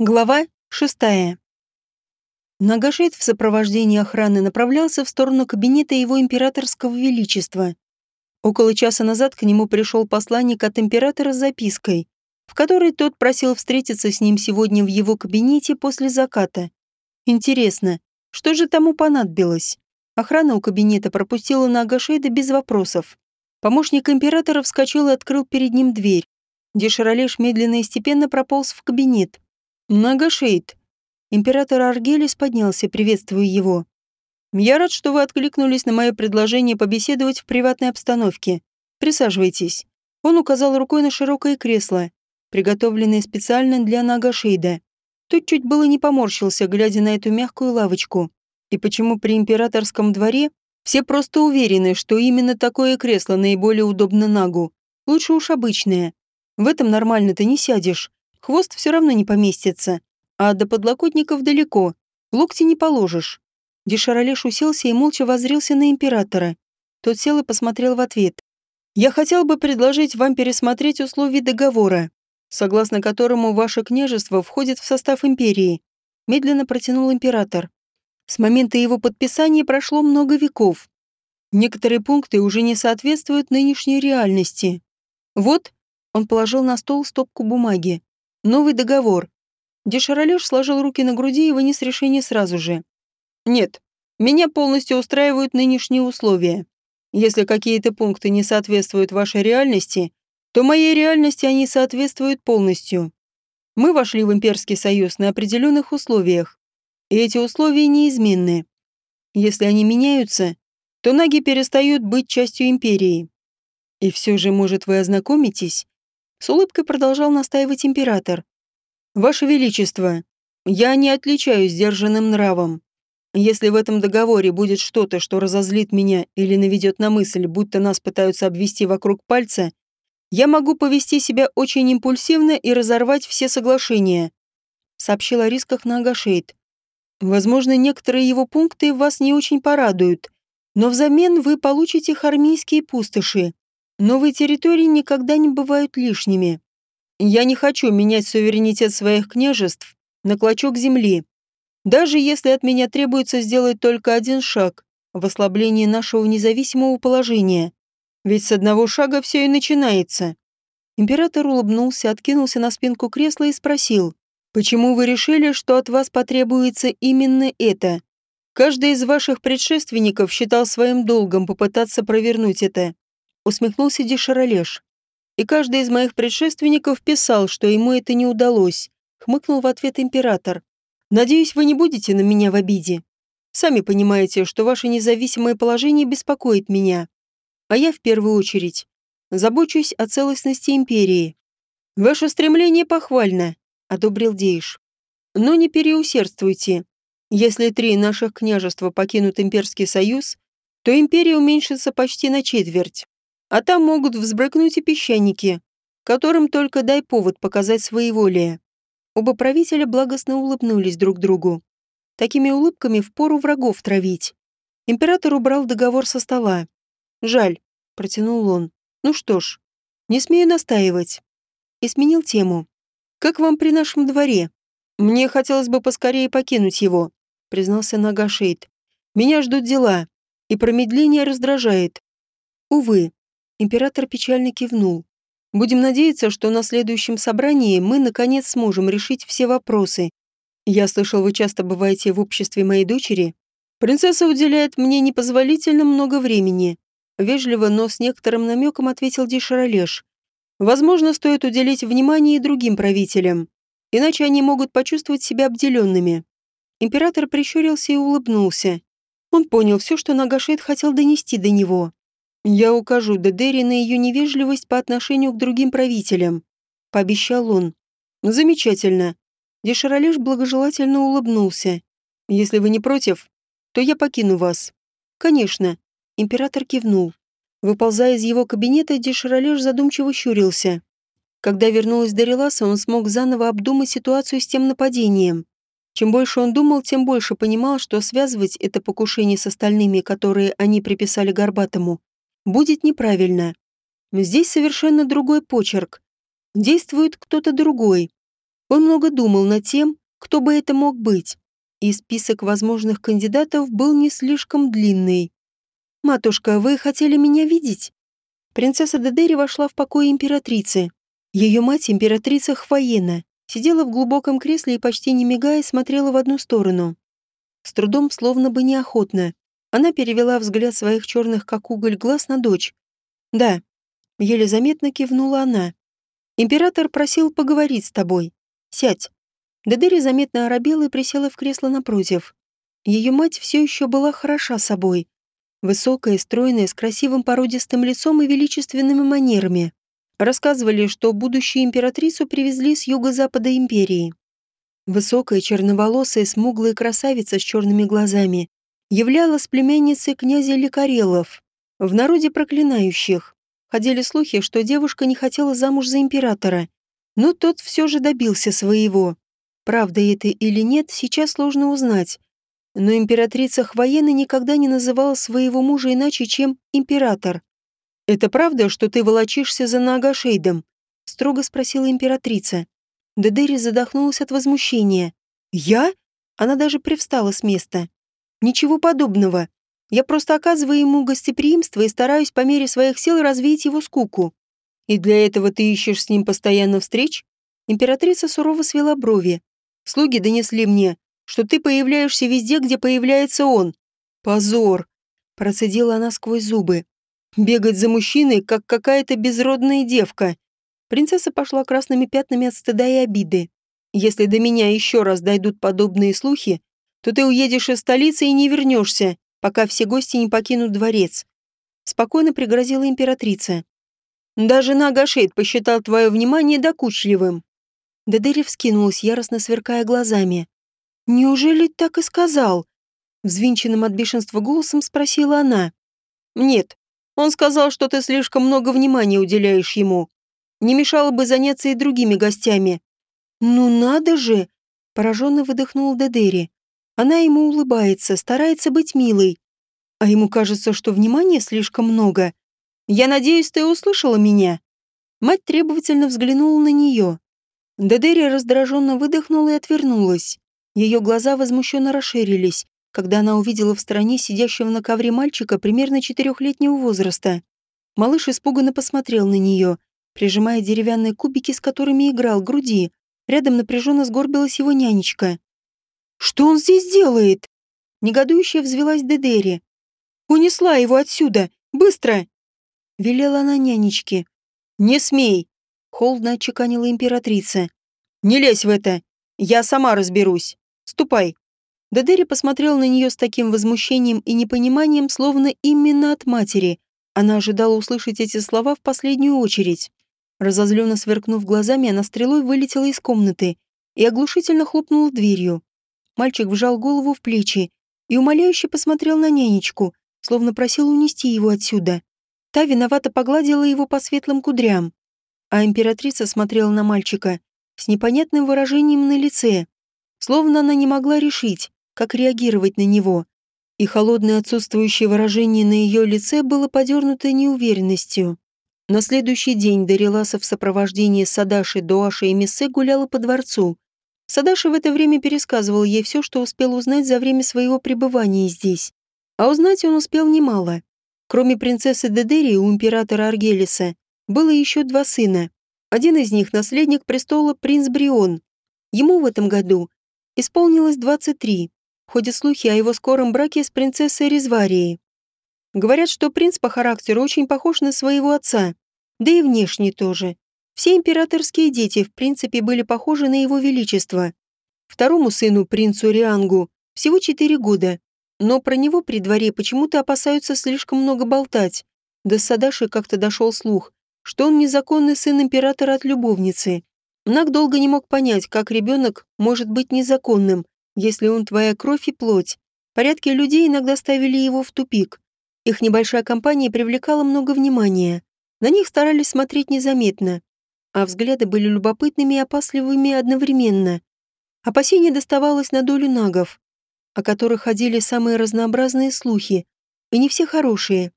Глава шестая. Нагашейд в сопровождении охраны направлялся в сторону кабинета его императорского величества. Около часа назад к нему пришел посланник от императора с запиской, в которой тот просил встретиться с ним сегодня в его кабинете после заката. Интересно, что же тому понадобилось? Охрана у кабинета пропустила Нагашейда без вопросов. Помощник императора вскочил и открыл перед ним дверь. Деширалеш медленно и степенно прополз в кабинет. «Нагашейд». Император Аргелис поднялся, приветствуя его. «Я рад, что вы откликнулись на мое предложение побеседовать в приватной обстановке. Присаживайтесь». Он указал рукой на широкое кресло, приготовленное специально для Нагашейда. Тут чуть было не поморщился, глядя на эту мягкую лавочку. И почему при императорском дворе все просто уверены, что именно такое кресло наиболее удобно Нагу. Лучше уж обычное. В этом нормально ты не сядешь. Хвост все равно не поместится. А до подлокотников далеко. Локти не положишь. Дешаролеш уселся и молча воззрился на императора. Тот сел и посмотрел в ответ. «Я хотел бы предложить вам пересмотреть условия договора, согласно которому ваше княжество входит в состав империи», медленно протянул император. С момента его подписания прошло много веков. Некоторые пункты уже не соответствуют нынешней реальности. Вот, он положил на стол стопку бумаги. Новый договор. Дешаролеш сложил руки на груди и вынес решение сразу же. Нет, меня полностью устраивают нынешние условия. Если какие-то пункты не соответствуют вашей реальности, то моей реальности они соответствуют полностью. Мы вошли в Имперский Союз на определенных условиях, и эти условия неизменны. Если они меняются, то наги перестают быть частью Империи. И все же, может, вы ознакомитесь с улыбкой продолжал настаивать император. «Ваше Величество, я не отличаюсь сдержанным нравом. Если в этом договоре будет что-то, что разозлит меня или наведет на мысль, будто нас пытаются обвести вокруг пальца, я могу повести себя очень импульсивно и разорвать все соглашения», сообщил о рисках на Агашейд. «Возможно, некоторые его пункты вас не очень порадуют, но взамен вы получите хармийские пустоши, Новые территории никогда не бывают лишними. Я не хочу менять суверенитет своих княжеств на клочок земли. Даже если от меня требуется сделать только один шаг в ослаблении нашего независимого положения. Ведь с одного шага все и начинается. Император улыбнулся, откинулся на спинку кресла и спросил, «Почему вы решили, что от вас потребуется именно это? Каждый из ваших предшественников считал своим долгом попытаться провернуть это усмехнулся Деширалеш. И каждый из моих предшественников писал, что ему это не удалось, хмыкнул в ответ император. Надеюсь, вы не будете на меня в обиде. Сами понимаете, что ваше независимое положение беспокоит меня. А я в первую очередь забочусь о целостности империи. Ваше стремление похвально, одобрил Дейш. Но не переусердствуйте. Если три наших княжества покинут имперский союз, то империя уменьшится почти на четверть. А там могут взбрыкнуть и песчаники, которым только дай повод показать своеволие. Оба правителя благостно улыбнулись друг другу. Такими улыбками впору врагов травить. Император убрал договор со стола. «Жаль», — протянул он. «Ну что ж, не смею настаивать». И сменил тему. «Как вам при нашем дворе?» «Мне хотелось бы поскорее покинуть его», — признался Нагашейд. «Меня ждут дела, и промедление раздражает. Увы, Император печально кивнул. «Будем надеяться, что на следующем собрании мы, наконец, сможем решить все вопросы. Я слышал, вы часто бываете в обществе моей дочери. Принцесса уделяет мне непозволительно много времени». Вежливо, но с некоторым намеком ответил Дишаролеш. «Возможно, стоит уделить внимание и другим правителям, иначе они могут почувствовать себя обделенными». Император прищурился и улыбнулся. Он понял все, что Нагашет хотел донести до него. «Я укажу Дедери на ее невежливость по отношению к другим правителям», — пообещал он. «Замечательно». Деширалеш благожелательно улыбнулся. «Если вы не против, то я покину вас». «Конечно», — император кивнул. Выползая из его кабинета, Деширалеш задумчиво щурился. Когда вернулась Дариласа, он смог заново обдумать ситуацию с тем нападением. Чем больше он думал, тем больше понимал, что связывать это покушение с остальными, которые они приписали Горбатому, будет неправильно. Здесь совершенно другой почерк. Действует кто-то другой. Он много думал над тем, кто бы это мог быть, и список возможных кандидатов был не слишком длинный. «Матушка, вы хотели меня видеть?» Принцесса Дедери вошла в покой императрицы. Ее мать, императрица Хвоена, сидела в глубоком кресле и почти не мигая смотрела в одну сторону. С трудом, словно бы неохотно, она перевела взгляд своих черных как уголь глаз на дочь. «Да», — еле заметно кивнула она. «Император просил поговорить с тобой. Сядь». Дедери заметно оробела и присела в кресло напротив. Ее мать все еще была хороша собой, Высокая, стройная, с красивым породистым лицом и величественными манерами. Рассказывали, что будущую императрицу привезли с юго-запада империи. Высокая, черноволосая, смуглая красавица с черными глазами являлась племянницей князя Лекарелов, в народе проклинающих. Ходили слухи, что девушка не хотела замуж за императора, но тот все же добился своего. Правда это или нет, сейчас сложно узнать, но императрица Хвоена никогда не называла своего мужа иначе, чем император. «Это правда, что ты волочишься за Нагашейдом?» — строго спросила императрица. Дедери задохнулась от возмущения. «Я?» Она даже привстала с места. «Ничего подобного. Я просто оказываю ему гостеприимство и стараюсь по мере своих сил развеять его скуку. И для этого ты ищешь с ним постоянно встреч?» Императрица сурово свела брови. «Слуги донесли мне, что ты появляешься везде, где появляется он. Позор!» Процедила она сквозь зубы. «Бегать за мужчиной, как какая-то безродная девка». Принцесса пошла красными пятнами от стыда и обиды. «Если до меня еще раз дойдут подобные слухи, то ты уедешь из столицы и не вернешься, пока все гости не покинут дворец». Спокойно пригрозила императрица. «Даже Нагашейд посчитал твое внимание докучливым». Дедери вскинулась, яростно сверкая глазами. «Неужели так и сказал?» Взвинченным от бешенства голосом спросила она. «Нет. Он сказал, что ты слишком много внимания уделяешь ему. Не мешало бы заняться и другими гостями». «Ну надо же!» Пораженно выдохнула Дедери. Она ему улыбается, старается быть милой. А ему кажется, что внимания слишком много. «Я надеюсь, ты услышала меня?» Мать требовательно взглянула на нее. Дедери раздраженно выдохнула и отвернулась. Ее глаза возмущенно расширились, когда она увидела в стороне сидящего на ковре мальчика примерно четырехлетнего возраста. Малыш испуганно посмотрел на нее, прижимая деревянные кубики, с которыми играл, к груди. Рядом напряженно сгорбилась его нянечка. «Что он здесь делает?» Негодующая взвелась Дедери. «Унесла его отсюда! Быстро!» Велела она нянечке. «Не смей!» Холодно отчеканила императрица. «Не лезь в это! Я сама разберусь!» Ступай». Дадери посмотрел на нее с таким возмущением и непониманием, словно именно от матери. Она ожидала услышать эти слова в последнюю очередь. Разозленно сверкнув глазами, она стрелой вылетела из комнаты и оглушительно хлопнула дверью. Мальчик вжал голову в плечи и умоляюще посмотрел на нянечку, словно просил унести его отсюда. Та виновато погладила его по светлым кудрям. А императрица смотрела на мальчика с непонятным выражением на лице словно она не могла решить, как реагировать на него, и холодное отсутствующее выражение на ее лице было подернуто неуверенностью. На следующий день Дариласа в сопровождении Садаши, Дуаши и Миссе гуляла по дворцу. Садаши в это время пересказывал ей все, что успел узнать за время своего пребывания здесь. А узнать он успел немало. Кроме принцессы Дедери у императора Аргелиса было еще два сына. Один из них – наследник престола принц Брион. Ему в этом году исполнилось 23. Ходят слухи о его скором браке с принцессой Резварией. Говорят, что принц по характеру очень похож на своего отца, да и внешне тоже. Все императорские дети, в принципе, были похожи на его величество. Второму сыну, принцу Риангу, всего 4 года, но про него при дворе почему-то опасаются слишком много болтать. До Садаши как-то дошел слух, что он незаконный сын императора от любовницы. Наг долго не мог понять, как ребенок может быть незаконным, если он твоя кровь и плоть. Порядки людей иногда ставили его в тупик. Их небольшая компания привлекала много внимания. На них старались смотреть незаметно, а взгляды были любопытными и опасливыми одновременно. Опасение доставалось на долю нагов, о которых ходили самые разнообразные слухи, и не все хорошие.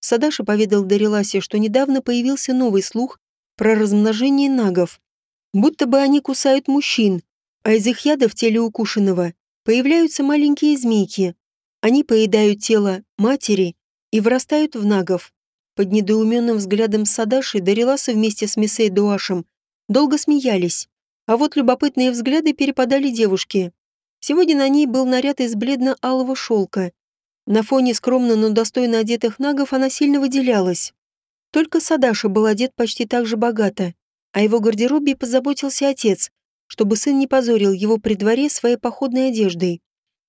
Садаша поведал Дариласе, что недавно появился новый слух про размножение нагов. Будто бы они кусают мужчин, а из их яда в теле укушенного появляются маленькие змейки. Они поедают тело матери и вырастают в нагов. Под недоуменным взглядом Садаши Дариласа вместе с Мисей Дуашем долго смеялись, а вот любопытные взгляды перепадали девушке. Сегодня на ней был наряд из бледно-алого шелка. На фоне скромно, но достойно одетых нагов она сильно выделялась. Только Садаша был одет почти так же богато, а его гардеробе позаботился отец, чтобы сын не позорил его при дворе своей походной одеждой.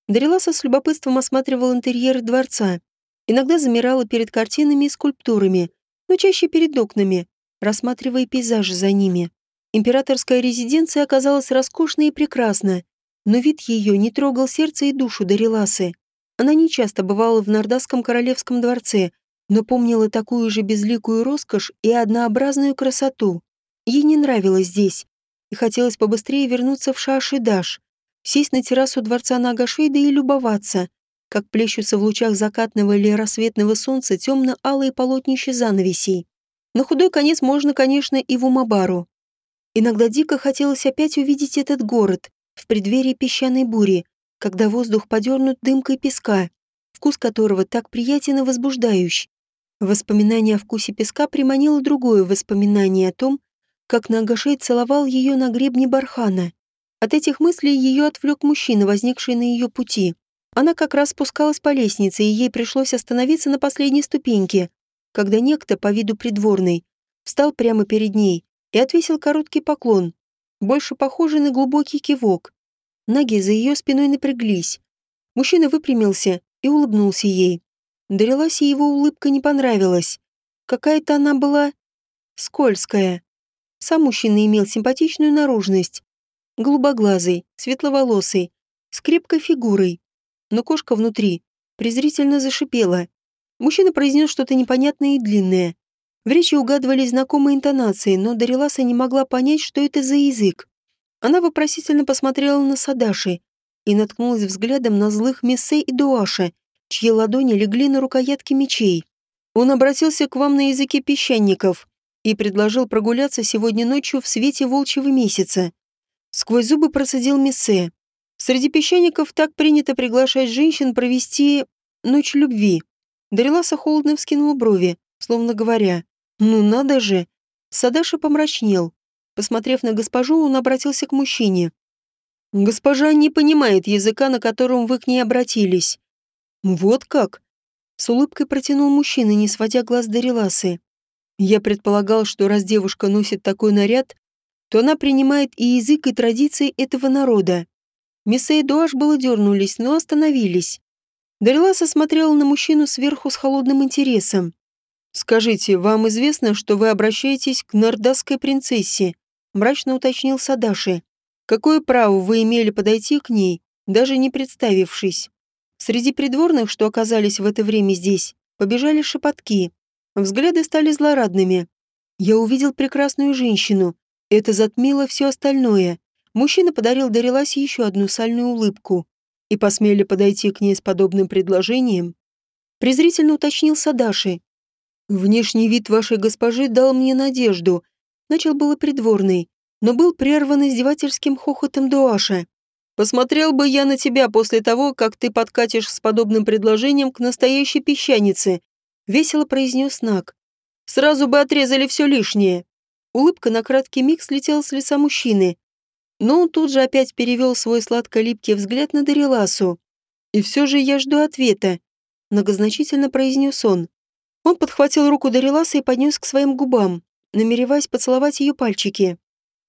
Дариласа с любопытством осматривал интерьеры дворца. Иногда замирала перед картинами и скульптурами, но чаще перед окнами, рассматривая пейзажи за ними. Императорская резиденция оказалась роскошной и прекрасна, но вид ее не трогал сердце и душу Дариласы. Она нечасто бывала в Нордасском королевском дворце, но помнила такую же безликую роскошь и однообразную красоту. Ей не нравилось здесь, и хотелось побыстрее вернуться в Шашидаш, сесть на террасу дворца Нагашейда и любоваться, как плещутся в лучах закатного или рассветного солнца темно-алые полотнища занавесей. На худой конец можно, конечно, и в Умабару. Иногда дико хотелось опять увидеть этот город, в преддверии песчаной бури, когда воздух подернут дымкой песка, вкус которого так приятен и возбуждающий. Воспоминание о вкусе песка приманило другое воспоминание о том, как Нагашей целовал ее на гребне бархана. От этих мыслей ее отвлек мужчина, возникший на ее пути. Она как раз спускалась по лестнице, и ей пришлось остановиться на последней ступеньке, когда некто, по виду придворный, встал прямо перед ней и отвесил короткий поклон, больше похожий на глубокий кивок. Ноги за ее спиной напряглись. Мужчина выпрямился и улыбнулся ей. Дариласе его улыбка не понравилась. Какая-то она была скользкая. Сам мужчина имел симпатичную наружность. Голубоглазый, светловолосый, с крепкой фигурой. Но кошка внутри презрительно зашипела. Мужчина произнес что-то непонятное и длинное. В речи угадывались знакомые интонации, но Дариласа не могла понять, что это за язык. Она вопросительно посмотрела на Садаши и наткнулась взглядом на злых Мессей и Дуаша, чьи ладони легли на рукоятки мечей. Он обратился к вам на языке песчаников и предложил прогуляться сегодня ночью в свете волчьего месяца. Сквозь зубы процедил Мессе. Среди песчаников так принято приглашать женщин провести ночь любви. Дариласа холодно вскинула брови, словно говоря, «Ну надо же!» Садаша помрачнел. Посмотрев на госпожу, он обратился к мужчине. «Госпожа не понимает языка, на котором вы к ней обратились». «Вот как?» С улыбкой протянул мужчина, не сводя глаз до Реласы. «Я предполагал, что раз девушка носит такой наряд, то она принимает и язык, и традиции этого народа». Мисса и Дуаш было дернулись, но остановились. Дариласа смотрела на мужчину сверху с холодным интересом. «Скажите, вам известно, что вы обращаетесь к нордасской принцессе?» мрачно уточнил Садаши. «Какое право вы имели подойти к ней, даже не представившись?» Среди придворных, что оказались в это время здесь, побежали шепотки. Взгляды стали злорадными. Я увидел прекрасную женщину. Это затмило все остальное. Мужчина подарил Дариласе еще одну сальную улыбку. И посмели подойти к ней с подобным предложением. Презрительно уточнил Садаши, «Внешний вид вашей госпожи дал мне надежду», начал было придворный, но был прерван издевательским хохотом Дуаша. «Посмотрел бы я на тебя после того, как ты подкатишь с подобным предложением к настоящей песчанице», весело произнес Нак. «Сразу бы отрезали все лишнее». Улыбка на краткий миг слетела с лица мужчины, но он тут же опять перевел свой сладко-липкий взгляд на Дариласу. «И все же я жду ответа», многозначительно произнес он. Он подхватил руку Дариласа и поднес к своим губам, намереваясь поцеловать ее пальчики.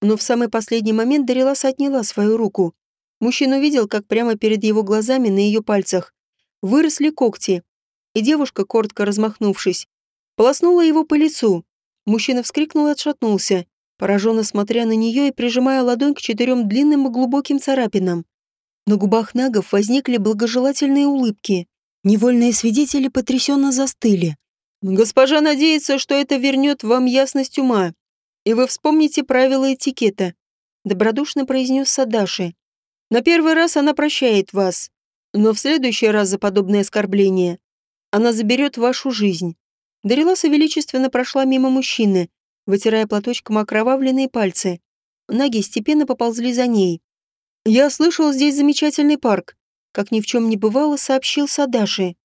Но в самый последний момент Дариласа отняла свою руку. Мужчина увидел, как прямо перед его глазами на ее пальцах выросли когти, и девушка, коротко размахнувшись, полоснула его по лицу. Мужчина вскрикнул и отшатнулся, пораженно смотря на нее и прижимая ладонь к четырем длинным и глубоким царапинам. На губах нагов возникли благожелательные улыбки. Невольные свидетели потрясенно застыли. Госпожа надеется, что это вернет вам ясность ума, и вы вспомните правила этикета», — добродушно произнес Садаши. «На первый раз она прощает вас, но в следующий раз за подобное оскорбление она заберет вашу жизнь». Дариласа величественно прошла мимо мужчины, вытирая платочком окровавленные пальцы. Наги степенно поползли за ней. «Я слышал, здесь замечательный парк», как ни в чем не бывало, сообщил Садаши.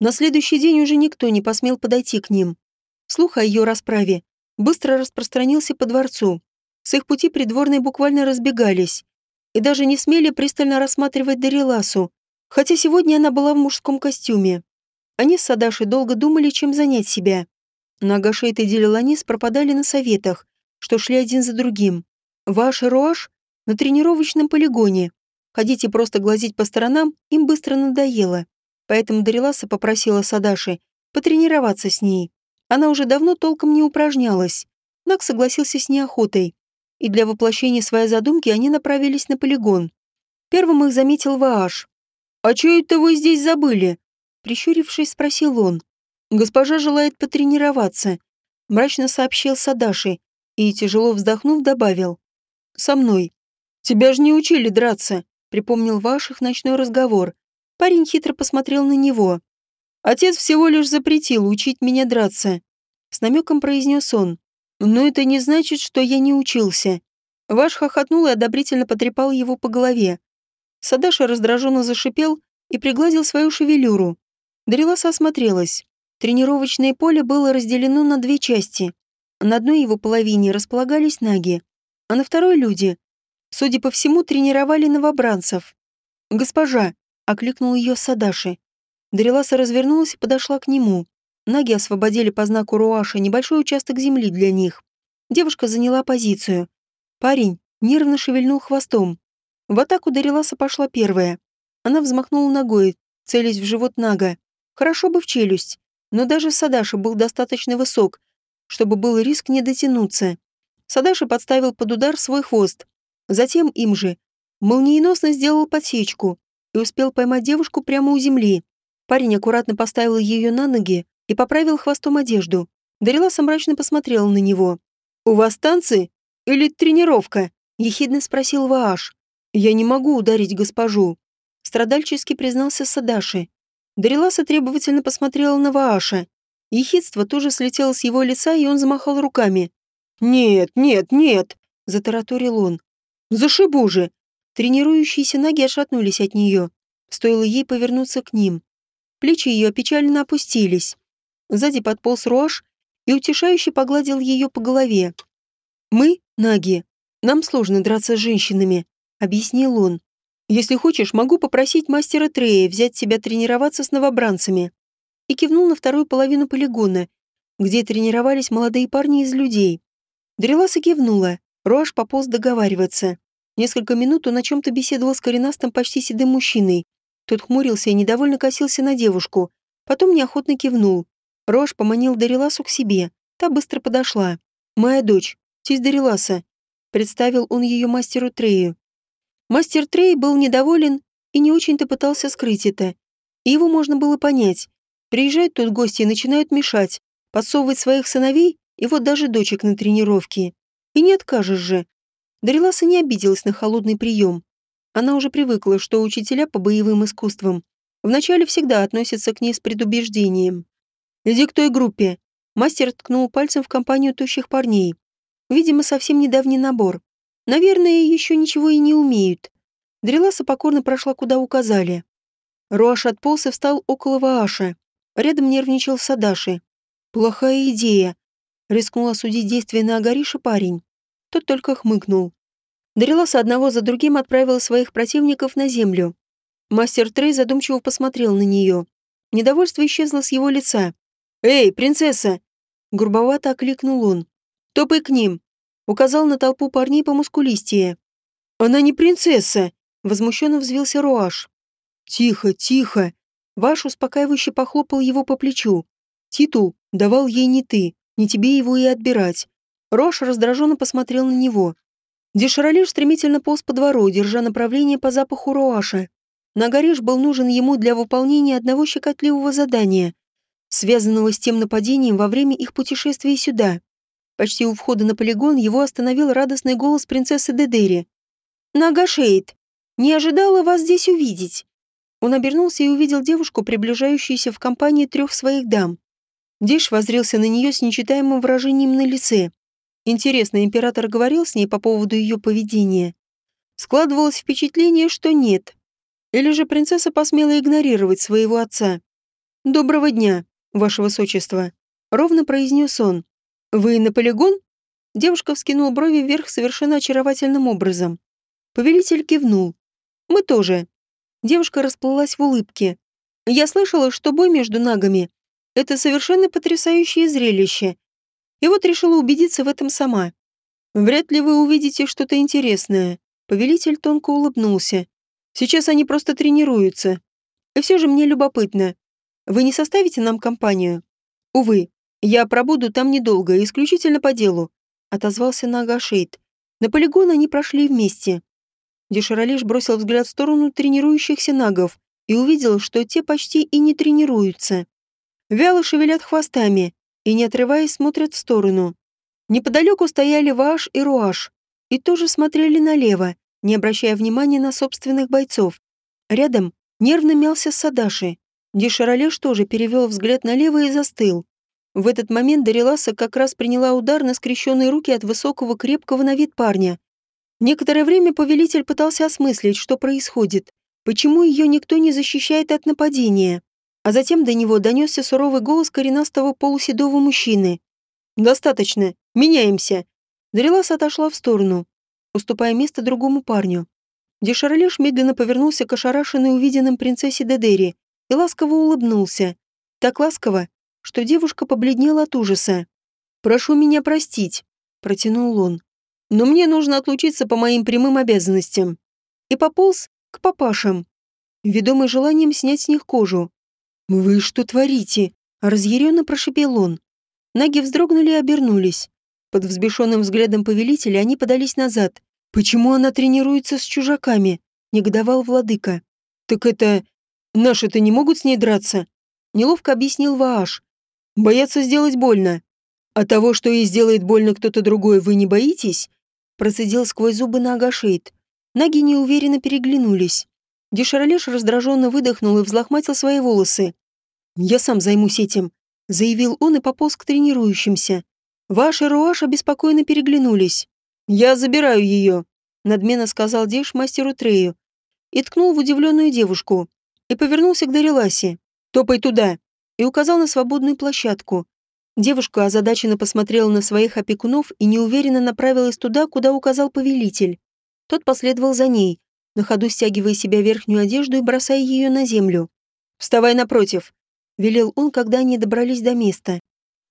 На следующий день уже никто не посмел подойти к ним. Слух о ее расправе быстро распространился по дворцу. С их пути придворные буквально разбегались и даже не смели пристально рассматривать Дариласу, хотя сегодня она была в мужском костюме. Они с Садашей долго думали, чем занять себя. Но Агашейт и Делиланис пропадали на советах, что шли один за другим. Ваш и Руаш на тренировочном полигоне. Ходить и просто глазеть по сторонам им быстро надоело. Поэтому Дариласа попросила Садаши потренироваться с ней. Она уже давно толком не упражнялась. Нак согласился с неохотой. И для воплощения своей задумки они направились на полигон. Первым их заметил Вааш. «А чё это вы здесь забыли?» Прищурившись, спросил он. «Госпожа желает потренироваться», — мрачно сообщил Садаши и, тяжело вздохнув, добавил. «Со мной. Тебя же не учили драться», — припомнил Ваших ночной разговор. Парень хитро посмотрел на него. «Отец всего лишь запретил учить меня драться», — с намеком произнес он. «Но это не значит, что я не учился». Ваш хохотнул и одобрительно потрепал его по голове. Садаша раздраженно зашипел и пригладил свою шевелюру. Дариласа осмотрелась. Тренировочное поле было разделено на две части. На одной его половине располагались наги, а на второй — люди. Судя по всему, тренировали новобранцев. «Госпожа!» — окликнул ее Садаши. Дариласа развернулась и подошла к нему. Наги освободили по знаку Руаша небольшой участок земли для них. Девушка заняла позицию. Парень нервно шевельнул хвостом. В атаку Дариласа пошла первая. Она взмахнула ногой, целясь в живот Нага. Хорошо бы в челюсть, но даже Садаши был достаточно высок, чтобы был риск не дотянуться. Садаши подставил под удар свой хвост. Затем им же молниеносно сделал подсечку и успел поймать девушку прямо у земли. Парень аккуратно поставил ее на ноги и поправил хвостом одежду. Дариласа мрачно посмотрела на него. «У вас танцы или тренировка?» – ехидно спросил Вааш. «Я не могу ударить госпожу», – страдальчески признался Садаши. Дариласа требовательно посмотрела на Вааша. Ехидство тоже слетело с его лица, и он замахал руками. «Нет, нет, нет!» – затараторил он. «Зашибу же!» Тренирующиеся ноги отшатнулись от нее. Стоило ей повернуться к ним. Плечи ее опечаленно опустились. Сзади подполз Руаш и утешающе погладил ее по голове. «Мы, наги, нам сложно драться с женщинами», — объяснил он. Если хочешь, могу попросить мастера Трея взять тебя тренироваться с новобранцами». И кивнул на вторую половину полигона, где тренировались молодые парни из людей. Дреласа кивнула. Руаш пополз договариваться. Несколько минут он о чем-то беседовал с коренастым почти седым мужчиной. Тот хмурился и недовольно косился на девушку. Потом неохотно кивнул. Рош поманил Дариласу к себе. Та быстро подошла. «Моя дочь, тесть Дариласа», — представил он ее мастеру Трею. Мастер Трей был недоволен и не очень-то пытался скрыть это. И его можно было понять. Приезжают тут гости и начинают мешать, подсовывать своих сыновей и вот даже дочек на тренировки. И не откажешь же. Дариласа не обиделась на холодный прием. Она уже привыкла, что учителя по боевым искусствам вначале всегда относятся к ней с предубеждением. «Иди к той группе». Мастер ткнул пальцем в компанию тощих парней. Видимо, совсем недавний набор. Наверное, еще ничего и не умеют. Дреласа покорно прошла, куда указали. Руаш отполз и встал около Вааша. Рядом нервничал Садаши. «Плохая идея», — рискнул осудить действия на Агариша парень. Тот только хмыкнул. Дариласа одного за другим отправила своих противников на землю. Мастер Трей задумчиво посмотрел на нее. Недовольство исчезло с его лица. «Эй, принцесса!» Грубовато окликнул он. «Топай к ним!» Указал на толпу парней по мускулистее. «Она не принцесса!» — возмущенно взвился Руаш. «Тихо, тихо!» Ваш успокаивающе похлопал его по плечу. «Титул давал ей не ты, не тебе его и отбирать». Рош раздраженно посмотрел на него. Деширалиш стремительно полз по двору, держа направление по запаху Руаша. Нагариш был нужен ему для выполнения одного щекотливого задания, связанного с тем нападением во время их путешествия сюда. Почти у входа на полигон его остановил радостный голос принцессы Дедери. «Нагашейд! Не ожидала вас здесь увидеть!» Он обернулся и увидел девушку, приближающуюся в компании трех своих дам. Диш возрился на нее с нечитаемым выражением на лице. Интересно, император говорил с ней по поводу ее поведения? Складывалось впечатление, что нет. Или же принцесса посмела игнорировать своего отца. «Доброго дня, ваше высочество», — ровно произнес он. «Вы на полигон?» Девушка вскинула брови вверх совершенно очаровательным образом. Повелитель кивнул. «Мы тоже». Девушка расплылась в улыбке. «Я слышала, что бой между нагами — это совершенно потрясающее зрелище. И вот решила убедиться в этом сама. Вряд ли вы увидите что-то интересное. Повелитель тонко улыбнулся. Сейчас они просто тренируются. И все же мне любопытно. Вы не составите нам компанию? Увы, я пробуду там недолго, исключительно по делу. Отозвался Нагашейд. На полигон они прошли вместе. Деширалиш бросил взгляд в сторону тренирующихся нагов и увидел, что те почти и не тренируются. Вяло шевелят хвостами и, не отрываясь, смотрят в сторону. Неподалеку стояли Ваш и Руаш, и тоже смотрели налево, не обращая внимания на собственных бойцов. Рядом нервно мялся Садаши. Дешаролеш тоже перевел взгляд налево и застыл. В этот момент Дариласа как раз приняла удар на скрещенные руки от высокого крепкого на вид парня. Некоторое время повелитель пытался осмыслить, что происходит, почему ее никто не защищает от нападения. А затем до него донесся суровый голос коренастого полуседого мужчины. «Достаточно. Меняемся. Дарилас отошла в сторону, уступая место другому парню. Дешарлеш медленно повернулся к ошарашенной увиденным принцессе Дедери и ласково улыбнулся. Так ласково, что девушка побледнела от ужаса. «Прошу меня простить», — протянул он. «Но мне нужно отлучиться по моим прямым обязанностям». И пополз к папашам, ведомый желанием снять с них кожу. «Вы что творите?» — разъяренно прошипел он. Наги вздрогнули и обернулись. Под взбешенным взглядом повелителя они подались назад. «Почему она тренируется с чужаками?» — негодовал владыка. «Так это... Наши-то не могут с ней драться?» Неловко объяснил Вааш. «Боятся сделать больно. А того, что ей сделает больно кто-то другой, вы не боитесь?» Процедил сквозь зубы на Агашейд. Наги неуверенно переглянулись. Дешаролеш раздраженно выдохнул и взлохматил свои волосы. «Я сам займусь этим», — заявил он и пополз к тренирующимся. Ваш и Руаш обеспокоенно переглянулись. «Я забираю ее», — надменно сказал Деш мастеру Трею и ткнул в удивленную девушку и повернулся к Дариласе. «Топай туда!» И указал на свободную площадку. Девушка озадаченно посмотрела на своих опекунов и неуверенно направилась туда, куда указал повелитель. Тот последовал за ней, на ходу стягивая себя верхнюю одежду и бросая ее на землю. «Вставай напротив», — велел он, когда они добрались до места.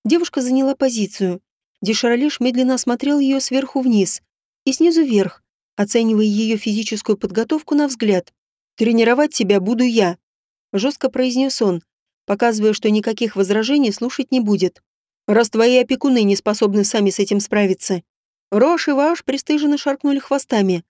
Девушка заняла позицию. Дешаролеш медленно осмотрел ее сверху вниз и снизу вверх, оценивая ее физическую подготовку на взгляд. «Тренировать тебя буду я», — жестко произнес он, показывая, что никаких возражений слушать не будет. «Раз твои опекуны не способны сами с этим справиться». Рош и Ваш пристыженно шаркнули хвостами.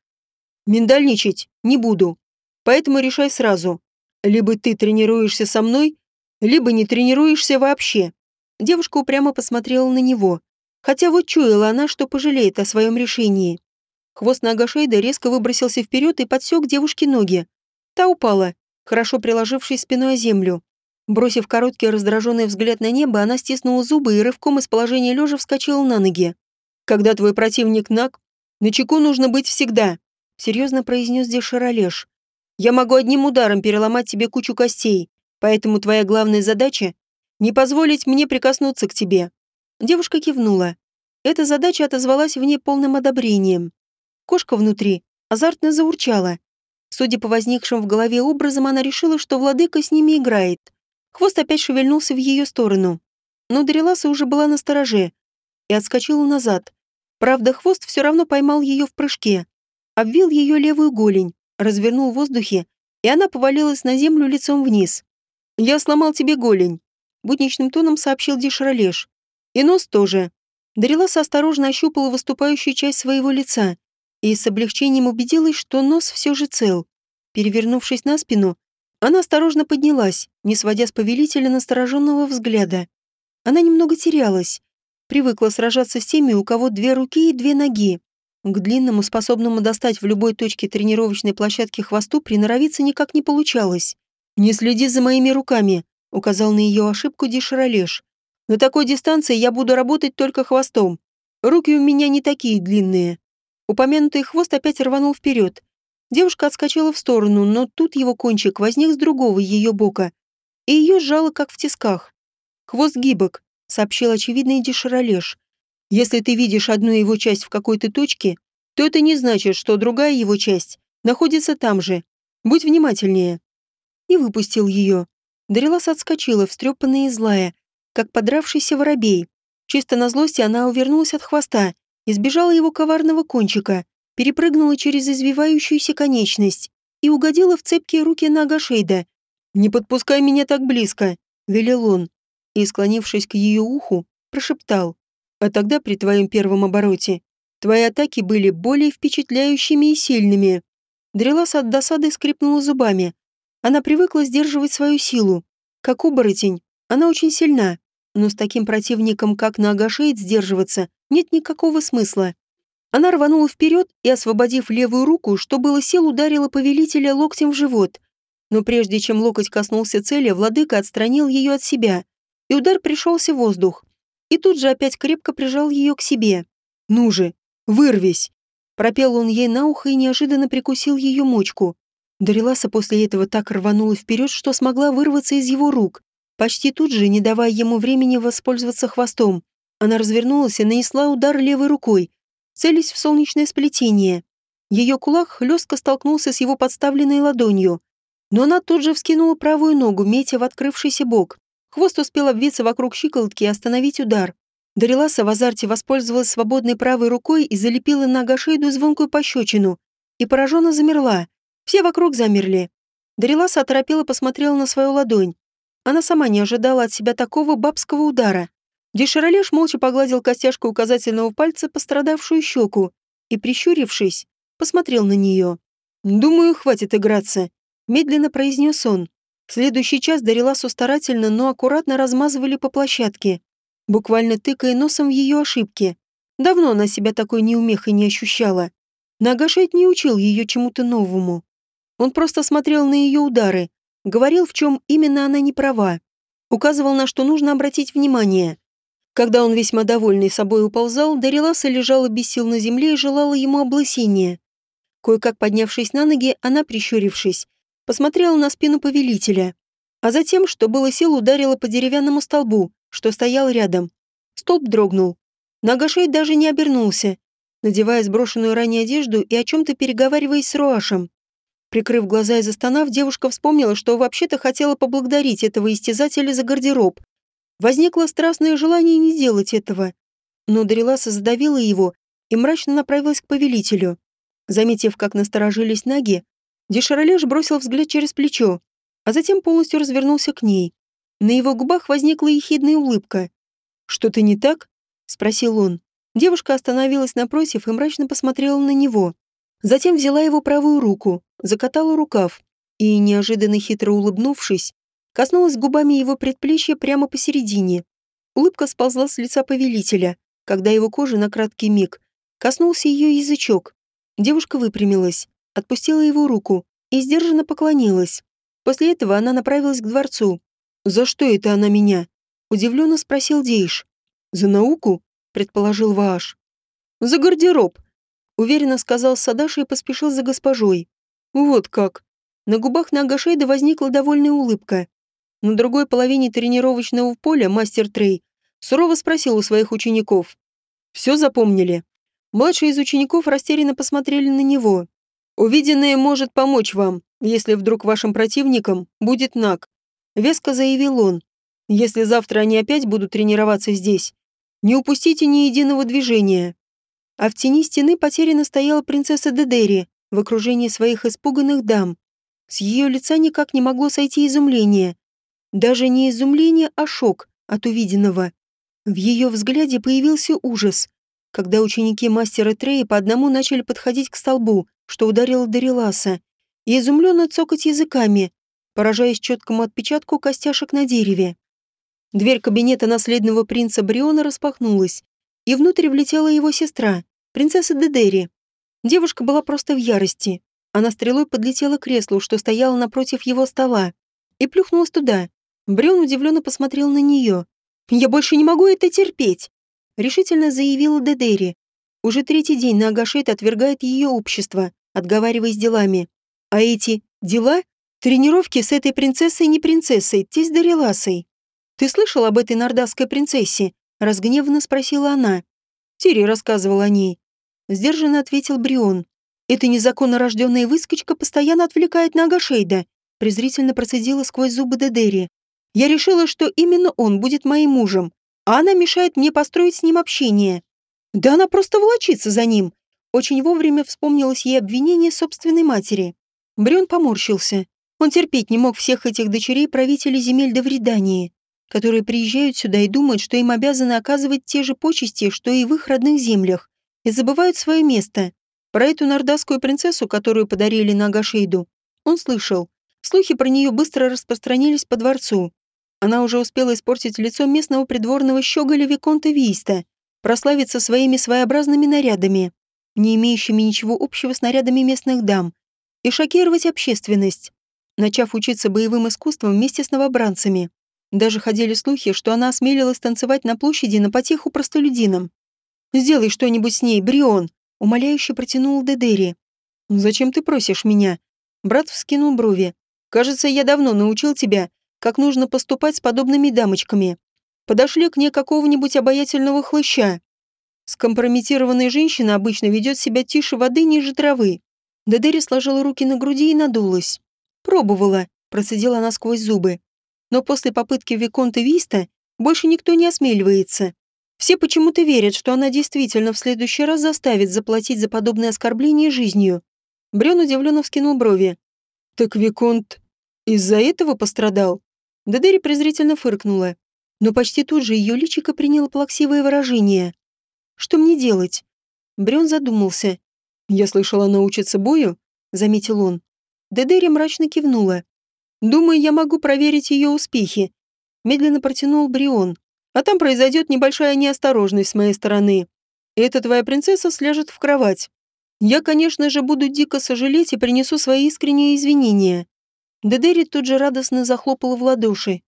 «Миндальничать не буду, поэтому решай сразу. Либо ты тренируешься со мной, либо не тренируешься вообще». Девушка упрямо посмотрела на него, хотя вот чуяла она, что пожалеет о своем решении. Хвост Нагашейда резко выбросился вперед и подсек девушке ноги. Та упала, хорошо приложившись спиной о землю. Бросив короткий раздраженный взгляд на небо, она стиснула зубы и рывком из положения лежа вскочила на ноги. «Когда твой противник наг, на чеку нужно быть всегда», — серьезно произнес Деширалеш. «Я могу одним ударом переломать тебе кучу костей, поэтому твоя главная задача не позволить мне прикоснуться к тебе». Девушка кивнула. Эта задача отозвалась в ней полным одобрением. Кошка внутри азартно заурчала. Судя по возникшим в голове образам, она решила, что владыка с ними играет. Хвост опять шевельнулся в ее сторону. Но Дариласа уже была на стороже и отскочила назад. Правда, хвост все равно поймал ее в прыжке. Обвил ее левую голень, развернул в воздухе, и она повалилась на землю лицом вниз. «Я сломал тебе голень», будничным тоном сообщил Дишралеш. И нос тоже. Дариласа осторожно ощупала выступающую часть своего лица и с облегчением убедилась, что нос все же цел. Перевернувшись на спину, она осторожно поднялась, не сводя с повелителя настороженного взгляда. Она немного терялась, привыкла сражаться с теми, у кого две руки и две ноги. К длинному, способному достать в любой точке тренировочной площадки хвосту приноровиться никак не получалось. «Не следи за моими руками», указал на ее ошибку Дишаролеш. На такой дистанции я буду работать только хвостом. Руки у меня не такие длинные. Упомянутый хвост опять рванул вперед. Девушка отскочила в сторону, но тут его кончик возник с другого ее бока, и ее сжало, как в тисках. «Хвост гибок», — сообщил очевидный Деширалеш. «Если ты видишь одну его часть в какой-то точке, то это не значит, что другая его часть находится там же. Будь внимательнее». И выпустил ее. Дарилас отскочила, встрепанная и злая, как подравшийся воробей. Чисто на злости она увернулась от хвоста, избежала его коварного кончика, перепрыгнула через извивающуюся конечность и угодила в цепкие руки Нага Шейда. «Не подпускай меня так близко», — велел он, и, склонившись к ее уху, прошептал. «А тогда при твоем первом обороте твои атаки были более впечатляющими и сильными». Дрелас от досады скрипнула зубами. Она привыкла сдерживать свою силу. Как оборотень, она очень сильна, но с таким противником, как Нагашейд, сдерживаться нет никакого смысла. Она рванула вперед и, освободив левую руку, что было сил, ударила повелителя локтем в живот. Но прежде чем локоть коснулся цели, владыка отстранил ее от себя, и удар пришелся в воздух. И тут же опять крепко прижал ее к себе. «Ну же, вырвись!» Пропел он ей на ухо и неожиданно прикусил ее мочку. Дариласа после этого так рванула вперед, что смогла вырваться из его рук. Почти тут же, не давая ему времени воспользоваться хвостом, она развернулась и нанесла удар левой рукой, целясь в солнечное сплетение. Ее кулак хлестко столкнулся с его подставленной ладонью, но она тут же вскинула правую ногу, метя в открывшийся бок. Хвост успел обвиться вокруг щиколотки и остановить удар. Дариласа в азарте воспользовалась свободной правой рукой и залепила на Агашейду звонкую пощечину. И пораженно замерла. Все вокруг замерли. Дариласа оторопела посмотрела на свою ладонь. Она сама не ожидала от себя такого бабского удара. Деширалеш молча погладил костяшку указательного пальца пострадавшую щеку и, прищурившись, посмотрел на нее. «Думаю, хватит играться», — медленно произнес он. Следующий час Дариласу старательно, но аккуратно размазывали по площадке, буквально тыкая носом в ее ошибки. Давно она себя такой неумехой не ощущала. Нагашет не учил ее чему-то новому. Он просто смотрел на ее удары, Говорил, в чем именно она не права. Указывал, на что нужно обратить внимание. Когда он весьма довольный собой уползал, Дариласа лежала без сил на земле и желала ему облысения. Кое-как поднявшись на ноги, она, прищурившись, посмотрела на спину повелителя, а затем, что было сил, ударила по деревянному столбу, что стоял рядом. Столб дрогнул. Нагашей даже не обернулся, надевая сброшенную ранее одежду и о чем-то переговариваясь с Руашем. Прикрыв глаза и застонав, девушка вспомнила, что вообще-то хотела поблагодарить этого истязателя за гардероб. Возникло страстное желание не делать этого. Но Дариласа задавила его и мрачно направилась к повелителю. Заметив, как насторожились ноги, Деширалеш бросил взгляд через плечо, а затем полностью развернулся к ней. На его губах возникла ехидная улыбка. «Что-то не так?» — спросил он. Девушка остановилась напротив и мрачно посмотрела на него. Затем взяла его правую руку, закатала рукав и, неожиданно хитро улыбнувшись, коснулась губами его предплечья прямо посередине. Улыбка сползла с лица повелителя, когда его кожа на краткий миг коснулся ее язычок. Девушка выпрямилась, отпустила его руку и сдержанно поклонилась. После этого она направилась к дворцу. «За что это она меня?» – удивленно спросил Дейш. «За науку?» – предположил Вааш. «За гардероб», – уверенно сказал Садаши и поспешил за госпожой. Вот как. На губах Нагашейда возникла довольная улыбка. На другой половине тренировочного поля мастер Трей сурово спросил у своих учеников. «Все запомнили?» Младшие из учеников растерянно посмотрели на него. «Увиденное может помочь вам, если вдруг вашим противником будет Наг», — веско заявил он. «Если завтра они опять будут тренироваться здесь, не упустите ни единого движения». А в тени стены потерянно стояла принцесса Дедери, в окружении своих испуганных дам. С ее лица никак не могло сойти изумление. Даже не изумление, а шок от увиденного. В ее взгляде появился ужас, когда ученики мастера Трея по одному начали подходить к столбу, что ударило Дариласа, и изумленно цокать языками, поражаясь четкому отпечатку костяшек на дереве. Дверь кабинета наследного принца Бриона распахнулась, и внутрь влетела его сестра, принцесса Дедери. Девушка была просто в ярости. Она стрелой подлетела к креслу, что стояло напротив его стола, и плюхнулась туда. Брюн удивленно посмотрел на нее. «Я больше не могу это терпеть!» решительно заявила Дедери. Уже третий день Нагашет отвергает ее общество, отговариваясь делами. А эти дела — тренировки с этой принцессой не принцессой, тесть Дариласой. «Ты слышал об этой нордасской принцессе?» — разгневанно спросила она. Тири рассказывал о ней. Сдержанно ответил Брион. «Эта незаконно рожденная выскочка постоянно отвлекает на Агашейда», презрительно процедила сквозь зубы Дедери. «Я решила, что именно он будет моим мужем, а она мешает мне построить с ним общение. Да она просто волочится за ним». Очень вовремя вспомнилось ей обвинение собственной матери. Брион поморщился. Он терпеть не мог всех этих дочерей правителей земель до вредании, которые приезжают сюда и думают, что им обязаны оказывать те же почести, что и в их родных землях, и забывают свое место. Про эту нордасскую принцессу, которую подарили на Агашейду, он слышал. Слухи про нее быстро распространились по дворцу. Она уже успела испортить лицо местного придворного щеголя Виконта Виста, прославиться своими своеобразными нарядами, не имеющими ничего общего с нарядами местных дам, и шокировать общественность, начав учиться боевым искусствам вместе с новобранцами. Даже ходили слухи, что она осмелилась танцевать на площади на потеху простолюдинам. «Сделай что-нибудь с ней, Брион!» Умоляюще протянул Дедери. «Зачем ты просишь меня?» Брат вскинул брови. «Кажется, я давно научил тебя, как нужно поступать с подобными дамочками. Подошли к ней какого-нибудь обаятельного хлыща. Скомпрометированная женщина обычно ведет себя тише воды ниже травы». Дедери сложила руки на груди и надулась. «Пробовала», процедила она сквозь зубы. «Но после попытки Виконта Виста больше никто не осмеливается. Все почему-то верят, что она действительно в следующий раз заставит заплатить за подобное оскорбление жизнью. Брен удивленно вскинул брови. «Так Виконт из-за этого пострадал?» Дедери презрительно фыркнула. Но почти тут же ее личико приняло плаксивое выражение. «Что мне делать?» Брен задумался. «Я слышала, она учится бою?» — заметил он. Дедери мрачно кивнула. «Думаю, я могу проверить ее успехи», — медленно протянул Брион. А там произойдет небольшая неосторожность с моей стороны. Эта твоя принцесса сляжет в кровать. Я, конечно же, буду дико сожалеть и принесу свои искренние извинения». Дедери тут же радостно захлопала в ладоши.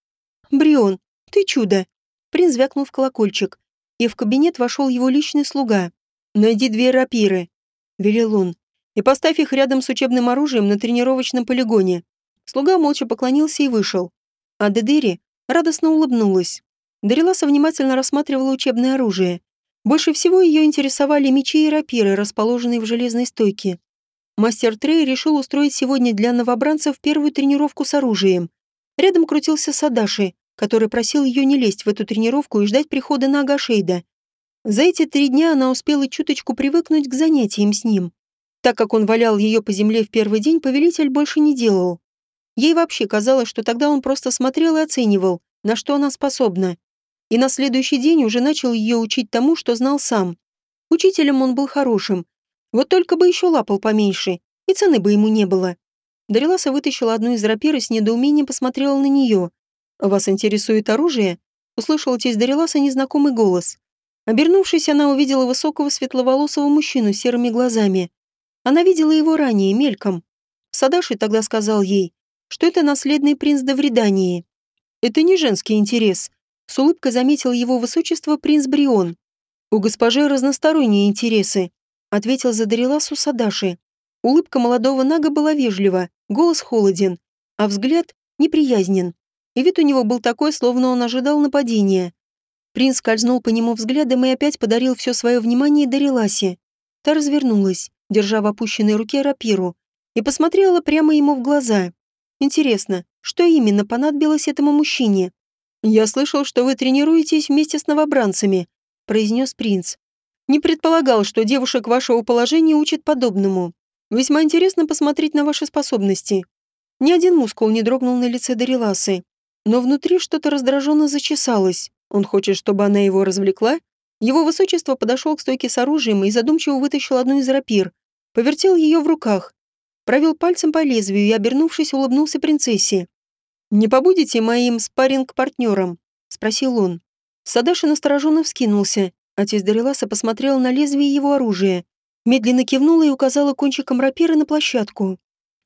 «Брион, ты чудо!» Принц звякнул в колокольчик, и в кабинет вошел его личный слуга. «Найди две рапиры», — велел он, «и поставь их рядом с учебным оружием на тренировочном полигоне». Слуга молча поклонился и вышел. А Дедери радостно улыбнулась. Дариласа внимательно рассматривала учебное оружие. Больше всего ее интересовали мечи и рапиры, расположенные в железной стойке. Мастер Трей решил устроить сегодня для новобранцев первую тренировку с оружием. Рядом крутился Садаши, который просил ее не лезть в эту тренировку и ждать прихода на Агашейда. За эти три дня она успела чуточку привыкнуть к занятиям с ним. Так как он валял ее по земле в первый день, повелитель больше не делал. Ей вообще казалось, что тогда он просто смотрел и оценивал, на что она способна и на следующий день уже начал ее учить тому, что знал сам. Учителем он был хорошим, вот только бы еще лапал поменьше, и цены бы ему не было. Дариласа вытащила одну из рапир и с недоумением посмотрела на нее. «Вас интересует оружие?» Услышала тесть Дариласа незнакомый голос. Обернувшись, она увидела высокого светловолосого мужчину с серыми глазами. Она видела его ранее, мельком. Садаши тогда сказал ей, что это наследный принц Давридании. «Это не женский интерес», с улыбкой заметил его высочество принц Брион. «У госпожи разносторонние интересы», — ответил за Дариласу Садаши. Улыбка молодого Нага была вежлива, голос холоден, а взгляд неприязнен. И вид у него был такой, словно он ожидал нападения. Принц скользнул по нему взглядом и опять подарил все свое внимание Дариласе. Та развернулась, держа в опущенной руке рапиру, и посмотрела прямо ему в глаза. Интересно, что именно понадобилось этому мужчине? «Я слышал, что вы тренируетесь вместе с новобранцами», — произнес принц. «Не предполагал, что девушек вашего положения учат подобному. Весьма интересно посмотреть на ваши способности». Ни один мускул не дрогнул на лице Дариласы, но внутри что-то раздраженно зачесалось. Он хочет, чтобы она его развлекла? Его высочество подошел к стойке с оружием и задумчиво вытащил одну из рапир, повертел ее в руках, провел пальцем по лезвию и, обернувшись, улыбнулся принцессе. «Не побудете моим спарринг-партнером?» — спросил он. Садаши настороженно вскинулся. Отец Дариласа посмотрел на лезвие его оружия, медленно кивнула и указала кончиком рапиры на площадку.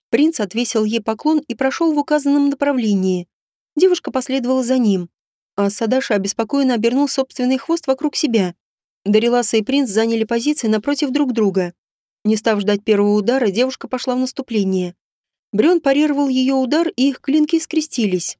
Принц отвесил ей поклон и прошел в указанном направлении. Девушка последовала за ним, а Садаша обеспокоенно обернул собственный хвост вокруг себя. Дариласа и принц заняли позиции напротив друг друга. Не став ждать первого удара, девушка пошла в наступление. Брён парировал ее удар, и их клинки скрестились.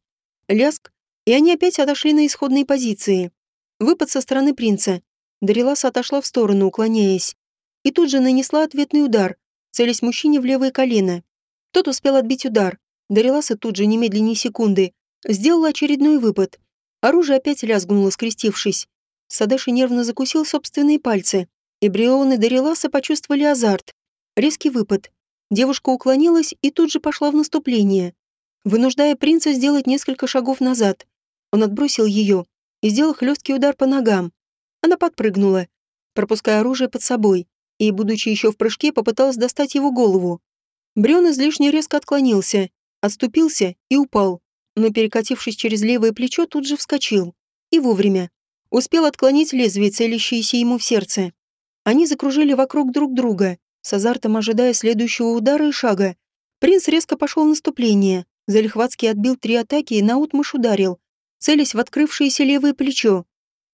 Ляск, и они опять отошли на исходные позиции. Выпад со стороны принца. Дариласа отошла в сторону, уклоняясь. И тут же нанесла ответный удар, целясь мужчине в левое колено. Тот успел отбить удар. Дариласа тут же, немедленно секунды, сделала очередной выпад. Оружие опять лязгнуло, скрестившись. Садаши нервно закусил собственные пальцы. И Брион и Дариласа почувствовали азарт. Резкий выпад. Девушка уклонилась и тут же пошла в наступление, вынуждая принца сделать несколько шагов назад. Он отбросил ее и сделал хлесткий удар по ногам. Она подпрыгнула, пропуская оружие под собой, и, будучи еще в прыжке, попыталась достать его голову. Брён излишне резко отклонился, отступился и упал, но, перекатившись через левое плечо, тут же вскочил. И вовремя. Успел отклонить лезвие, целящееся ему в сердце. Они закружили вокруг друг друга, с азартом ожидая следующего удара и шага. Принц резко пошел в наступление. Залихватский отбил три атаки и наутмашь ударил, целясь в открывшееся левое плечо.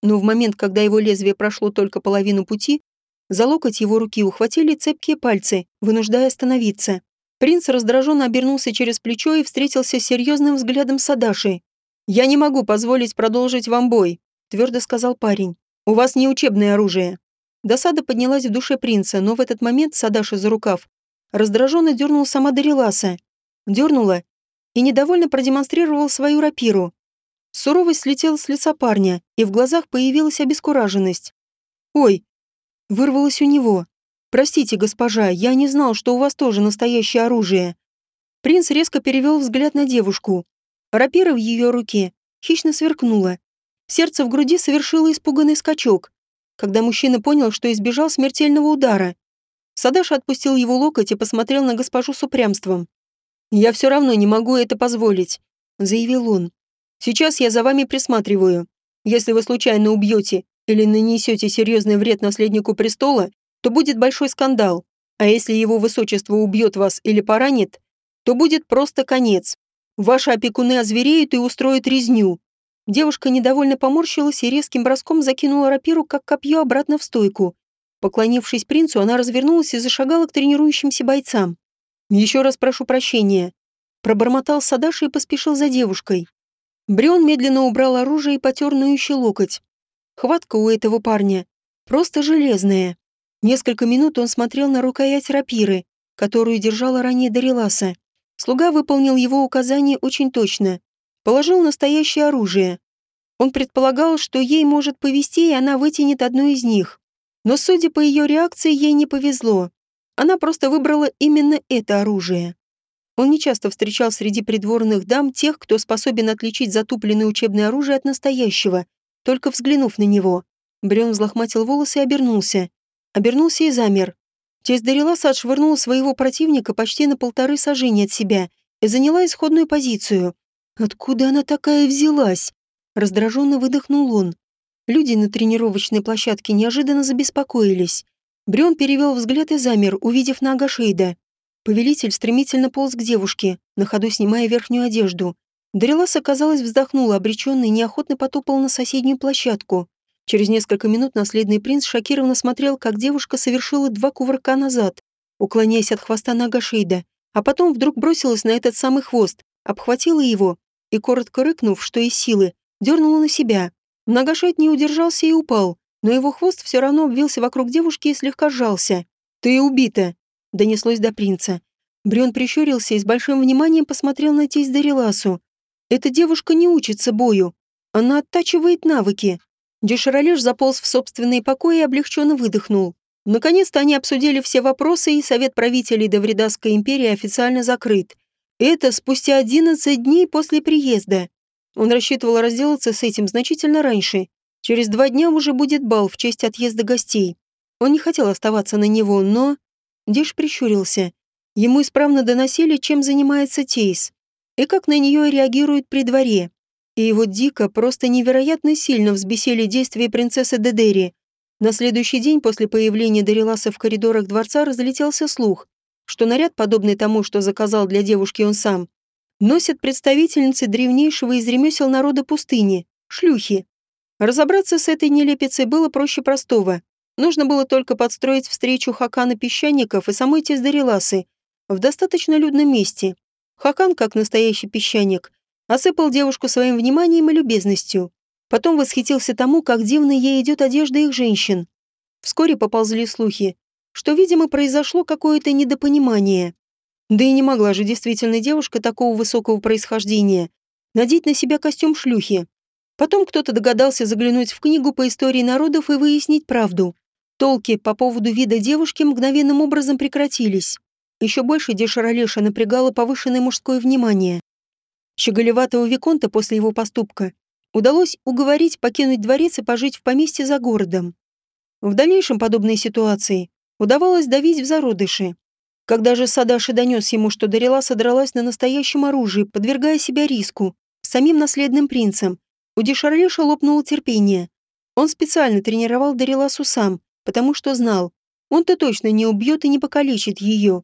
Но в момент, когда его лезвие прошло только половину пути, за локоть его руки ухватили цепкие пальцы, вынуждая остановиться. Принц раздраженно обернулся через плечо и встретился с серьезным взглядом Садаши. «Я не могу позволить продолжить вам бой», — твердо сказал парень. «У вас не учебное оружие». Досада поднялась в душе принца, но в этот момент Садаши за рукав раздраженно дернул сама Дариласа. Дернула и недовольно продемонстрировал свою рапиру. Суровость слетела с лица парня, и в глазах появилась обескураженность. «Ой!» — вырвалось у него. «Простите, госпожа, я не знал, что у вас тоже настоящее оружие». Принц резко перевел взгляд на девушку. Рапира в ее руке хищно сверкнула. Сердце в груди совершило испуганный скачок, когда мужчина понял, что избежал смертельного удара. Садаш отпустил его локоть и посмотрел на госпожу с упрямством. «Я все равно не могу это позволить», — заявил он. «Сейчас я за вами присматриваю. Если вы случайно убьете или нанесете серьезный вред наследнику престола, то будет большой скандал. А если его высочество убьет вас или поранит, то будет просто конец. Ваши опекуны озвереют и устроят резню». Девушка недовольно поморщилась и резким броском закинула рапиру, как копье, обратно в стойку. Поклонившись принцу, она развернулась и зашагала к тренирующимся бойцам. «Еще раз прошу прощения». Пробормотал Садаши и поспешил за девушкой. Брион медленно убрал оружие и потер ноющий локоть. Хватка у этого парня просто железная. Несколько минут он смотрел на рукоять рапиры, которую держала ранее Дариласа. Слуга выполнил его указание очень точно. Положил настоящее оружие. Он предполагал, что ей может повезти, и она вытянет одну из них. Но, судя по ее реакции, ей не повезло. Она просто выбрала именно это оружие. Он нечасто встречал среди придворных дам тех, кто способен отличить затупленное учебное оружие от настоящего, только взглянув на него. Брён взлохматил волосы и обернулся. Обернулся и замер. Тесть Дариласа отшвырнула своего противника почти на полторы сажения от себя и заняла исходную позицию. Откуда она такая взялась? Раздраженно выдохнул он. Люди на тренировочной площадке неожиданно забеспокоились. Брён перевел взгляд и замер, увидев Нага Шейда. Повелитель стремительно полз к девушке, на ходу снимая верхнюю одежду. Дариласа, казалось, вздохнула, обречённый, неохотно потопал на соседнюю площадку. Через несколько минут наследный принц шокированно смотрел, как девушка совершила два кувырка назад, уклоняясь от хвоста Нага Шейда, а потом вдруг бросилась на этот самый хвост, обхватила его и, коротко рыкнув, что из силы, дернула на себя. Многошейд не удержался и упал, но его хвост все равно обвился вокруг девушки и слегка сжался. «Ты убита!» — донеслось до принца. Брион прищурился и с большим вниманием посмотрел на тесть Дариласу. «Эта девушка не учится бою. Она оттачивает навыки». Деширалеш заполз в собственные покои и облегченно выдохнул. Наконец-то они обсудили все вопросы, и Совет правителей Давридасской империи официально закрыт. Это спустя 11 дней после приезда. Он рассчитывал разделаться с этим значительно раньше, Через два дня уже будет бал в честь отъезда гостей. Он не хотел оставаться на него, но... Диш прищурился. Ему исправно доносили, чем занимается Тейс, и как на нее реагирует при дворе. И его дико, просто невероятно сильно взбесили действия принцессы Дедери. На следующий день после появления Дариласа в коридорах дворца разлетелся слух, что наряд, подобный тому, что заказал для девушки он сам, носят представительницы древнейшего из ремесел народа пустыни – шлюхи. Разобраться с этой нелепицей было проще простого. Нужно было только подстроить встречу Хакана песчаников и самой Тездареласы в достаточно людном месте. Хакан, как настоящий песчаник, осыпал девушку своим вниманием и любезностью. Потом восхитился тому, как дивно ей идет одежда их женщин. Вскоре поползли слухи, что, видимо, произошло какое-то недопонимание. Да и не могла же действительно девушка такого высокого происхождения надеть на себя костюм шлюхи. Потом кто-то догадался заглянуть в книгу по истории народов и выяснить правду. Толки по поводу вида девушки мгновенным образом прекратились. Еще больше Дешаролеша напрягало повышенное мужское внимание. Щеголеватого Виконта после его поступка удалось уговорить покинуть дворец и пожить в поместье за городом. В дальнейшем подобные ситуации удавалось давить в зародыши. Когда же Садаши донес ему, что Дарила содралась на настоящем оружии, подвергая себя риску, самим наследным принцем, у Дешарлеша лопнуло терпение. Он специально тренировал Дариласу сам, потому что знал, он-то точно не убьет и не покалечит ее.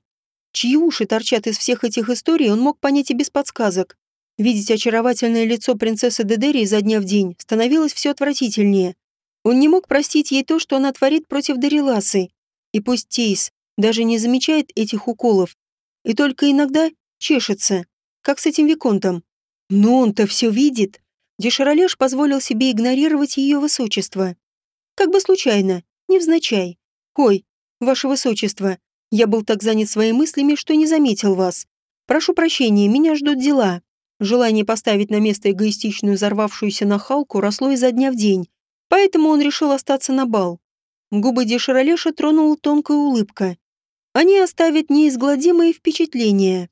Чьи уши торчат из всех этих историй, он мог понять и без подсказок. Видеть очаровательное лицо принцессы Дедери изо дня в день становилось все отвратительнее. Он не мог простить ей то, что она творит против Дариласы. И пусть Тейс даже не замечает этих уколов, и только иногда чешется, как с этим Виконтом. Но он-то все видит. Деширалеш позволил себе игнорировать ее высочество. Как бы случайно, невзначай. «Ой, ваше высочество, я был так занят своими мыслями, что не заметил вас. Прошу прощения, меня ждут дела». Желание поставить на место эгоистичную взорвавшуюся нахалку росло изо дня в день, поэтому он решил остаться на бал. Губы Деширалеша тронула тонкая улыбка. Они оставят неизгладимые впечатления.